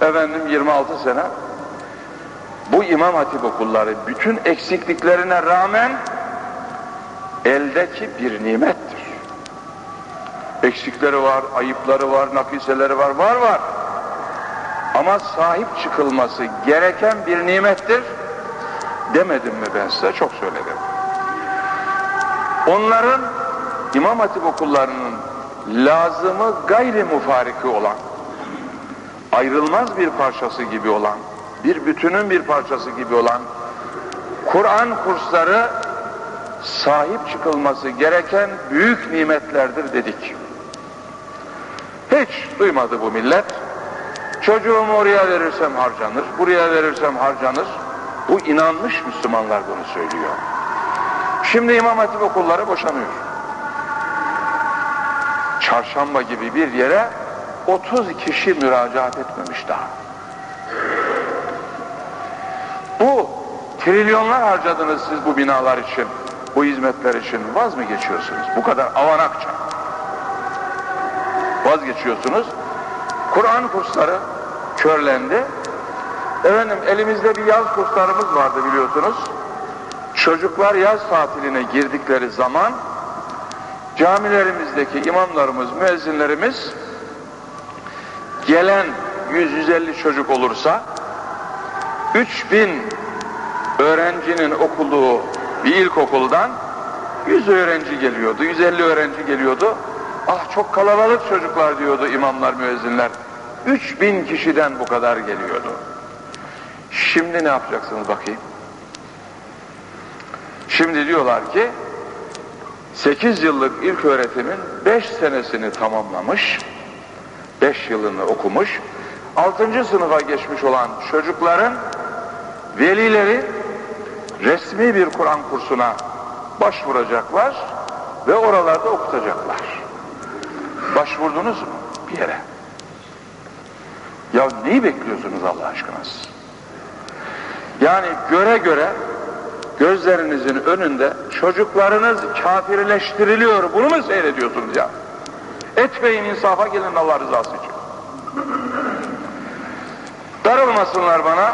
S1: Efendim 26 sene. Bu İmam Hatip okulları bütün eksikliklerine rağmen eldeki bir nimettir. Eksikleri var, ayıpları var, nakiseleri var, var var. Ama sahip çıkılması gereken bir nimettir. Demedim mi ben size? Çok söyledim. Onların İmam Hatip okullarının lazımı gayri mufariki olan, ayrılmaz bir parçası gibi olan, bir bütünün bir parçası gibi olan Kur'an kursları sahip çıkılması gereken büyük nimetlerdir dedik. Hiç duymadı bu millet. Çocuğumu oraya verirsem harcanır, buraya verirsem harcanır. Bu inanmış Müslümanlar bunu söylüyor. Şimdi İmam Hatip okulları boşanıyor. Çarşamba gibi bir yere 30 kişi müracaat etmemiş daha. Bu trilyonlar harcadınız siz bu binalar için, bu hizmetler için vaz mı geçiyorsunuz? Bu kadar avanakça. Vazgeçiyorsunuz. Kur'an kursları körlendi. Efendim elimizde bir yaz kurslarımız vardı biliyorsunuz. Çocuklar yaz tatiline girdikleri zaman camilerimizdeki imamlarımız, müezzinlerimiz gelen 100-150 çocuk olursa 3000 öğrencinin okuduğu bir ilkokuldan 100 öğrenci geliyordu, 150 öğrenci geliyordu. Ah çok kalabalık çocuklar diyordu imamlar, müezzinler. 3000 kişiden bu kadar geliyordu. Şimdi ne yapacaksınız bakayım? Şimdi diyorlar ki 8 yıllık ilk öğretimin 5 senesini tamamlamış, 5 yılını okumuş, 6. sınıfa geçmiş olan çocukların velileri resmi bir Kur'an kursuna başvuracaklar ve oralarda okutacaklar. Başvurdunuz mu bir yere? Ya neyi bekliyorsunuz Allah aşkına Yani göre göre gözlerinizin önünde çocuklarınız kafirleştiriliyor. Bunu mu seyrediyorsunuz ya? Etmeyin insafa gelin Allah rızası için. Darılmasınlar bana.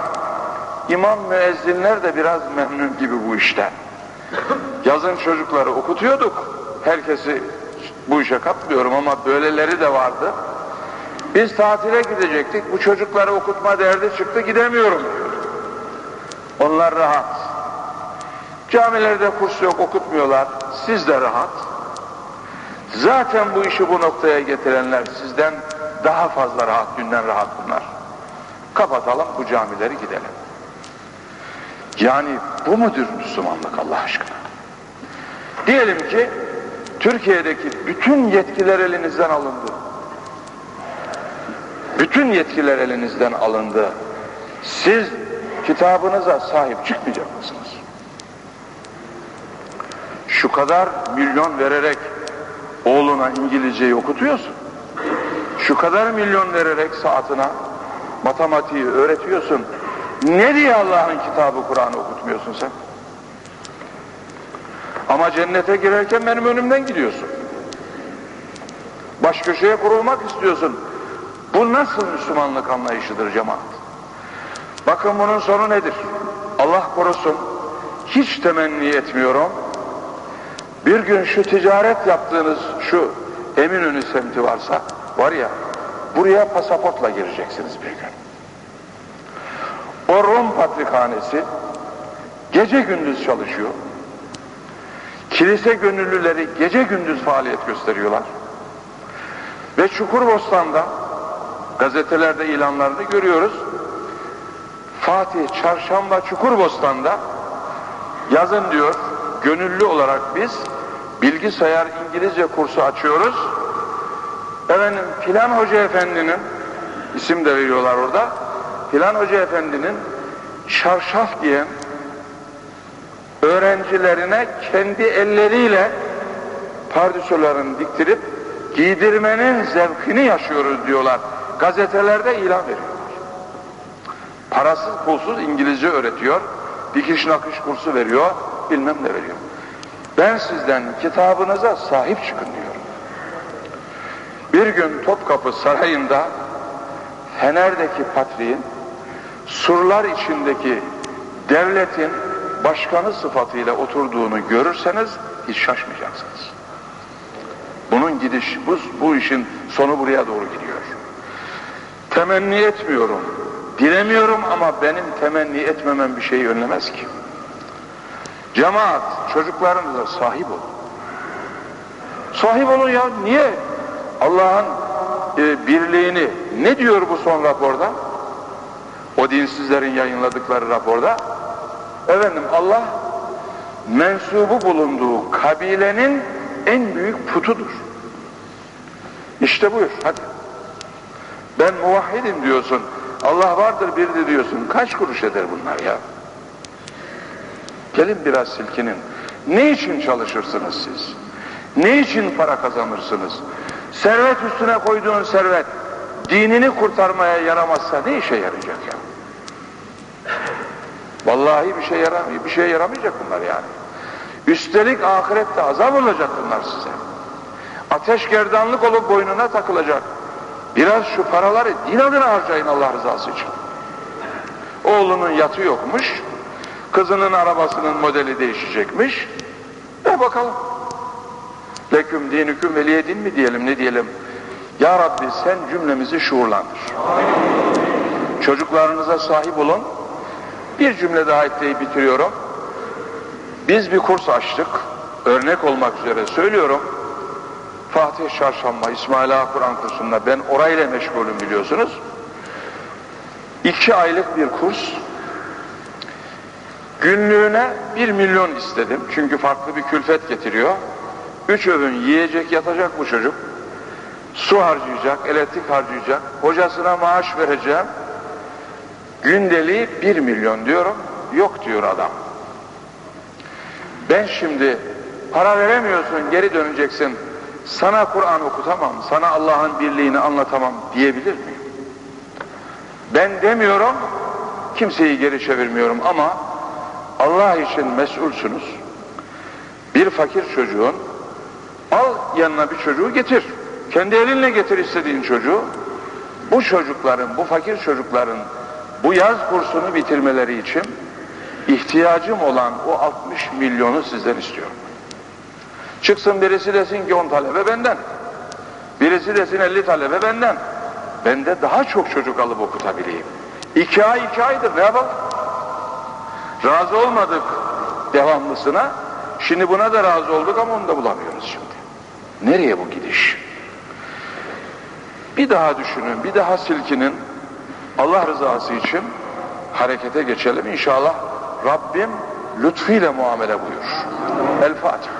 S1: İmam müezzinler de biraz memnun gibi bu işten. Yazın çocukları okutuyorduk. Herkesi bu işe katmıyorum ama böyleleri de vardı. Biz tatile gidecektik. Bu çocukları okutma derdi çıktı gidemiyorum. Onlar rahat. Camilerde kurs yok okutmuyorlar. Siz de rahat. Zaten bu işi bu noktaya getirenler sizden daha fazla rahat, dünden rahat bunlar. Kapatalım bu camileri gidelim. Yani bu mudur Müslümanlık Allah aşkına? Diyelim ki Türkiye'deki bütün yetkiler elinizden alındı. Bütün yetkiler elinizden alındı. Siz kitabınıza sahip çıkmayacak mısınız? Şu kadar milyon vererek oğluna İngilizceyi okutuyorsun. Şu kadar milyon vererek saatine matematiği öğretiyorsun. Ne diye Allah'ın kitabı Kur'an'ı okutmuyorsun sen? Ama cennete girerken benim önümden gidiyorsun. Baş köşeye kurulmak istiyorsun. Bu nasıl Müslümanlık anlayışıdır cemaat? Bakın bunun sonu nedir? Allah korusun. Hiç temenni etmiyorum. Bir gün şu ticaret yaptığınız şu Eminönü semti varsa var ya buraya pasaportla gireceksiniz bir gün. O Rum patrikhanesi gece gündüz çalışıyor. Kilise gönüllüleri gece gündüz faaliyet gösteriyorlar. Ve Çukurbostan'da gazetelerde ilanlarda görüyoruz. Fatih Çarşamba Çukurbostan'da Yazın diyor, gönüllü olarak biz bilgisayar İngilizce kursu açıyoruz. Efendim filan hoca efendinin, isim de veriyorlar orada, filan hoca efendinin şarşaf giyen öğrencilerine kendi elleriyle pardüsülerini diktirip giydirmenin zevkini yaşıyoruz diyorlar. Gazetelerde ilan veriyorlar. Parasız pulsuz İngilizce öğretiyor, dikiş nakış kursu veriyor, bilmem ne veriyor. Ben sizden kitabınıza sahip çıkın diyorum. Bir gün Topkapı Sarayı'nda Fener'deki patriğin surlar içindeki devletin başkanı sıfatıyla oturduğunu görürseniz hiç şaşmayacaksınız. Bunun gidiş, bu, bu işin sonu buraya doğru gidiyor. Temenni etmiyorum, dilemiyorum ama benim temenni etmemem bir şeyi önlemez ki. Cemaat, çocuklarınıza sahip olun. Sahip olun ya, niye? Allah'ın e, birliğini, ne diyor bu son raporda? O dinsizlerin yayınladıkları raporda. Efendim Allah mensubu bulunduğu kabilenin en büyük putudur. İşte buyur hadi. Ben muvahhidim diyorsun. Allah vardır birdir diyorsun. Kaç kuruş eder bunlar ya? Gelin biraz silkinin. Ne için çalışırsınız siz? Ne için para kazanırsınız? Servet üstüne koyduğun servet dinini kurtarmaya yaramazsa ne işe yarayacak ya? Vallahi bir şey yaramıyor, bir şey yaramayacak bunlar yani. Üstelik ahirette azap olacak bunlar size. Ateş gerdanlık olup boynuna takılacak. Biraz şu paraları din adına harcayın Allah rızası için. Oğlunun yatı yokmuş, kızının arabasının modeli değişecekmiş. E bakalım. Leküm dinüküm veliyedin mi diyelim ne diyelim. Ya Rabbi sen cümlemizi şuurlandır. Çocuklarınıza sahip olun. Bir cümle daha ekleyip bitiriyorum. Biz bir kurs açtık. Örnek olmak üzere söylüyorum. Fatih Çarşamba, İsmail Ağa Kur'an kursunda ben orayla meşgulüm biliyorsunuz. İki aylık bir kurs. Günlüğüne bir milyon istedim. Çünkü farklı bir külfet getiriyor. Üç öğün yiyecek yatacak bu çocuk. Su harcayacak, elektrik harcayacak. Hocasına maaş vereceğim. Gündeliği bir milyon diyorum. Yok diyor adam. Ben şimdi para veremiyorsun geri döneceksin. Sana Kur'an okutamam, sana Allah'ın birliğini anlatamam diyebilir miyim? Ben demiyorum, kimseyi geri çevirmiyorum ama Allah için mesulsünüz. Bir fakir çocuğun al yanına bir çocuğu getir. Kendi elinle getir istediğin çocuğu. Bu çocukların, bu fakir çocukların bu yaz kursunu bitirmeleri için ihtiyacım olan o 60 milyonu sizden istiyorum. Çıksın birisi desin ki 10 talebe benden. Birisi desin 50 talebe benden. Ben de daha çok çocuk alıp okutabileyim. İki ay iki aydır ne yapalım? Razı olmadık devamlısına. Şimdi buna da razı olduk ama onu da bulamıyoruz şimdi. Nereye bu gidiş? Bir daha düşünün, bir daha silkinin. Allah rızası için harekete geçelim. İnşallah Rabbim lütfuyla muamele buyur. El Fatiha.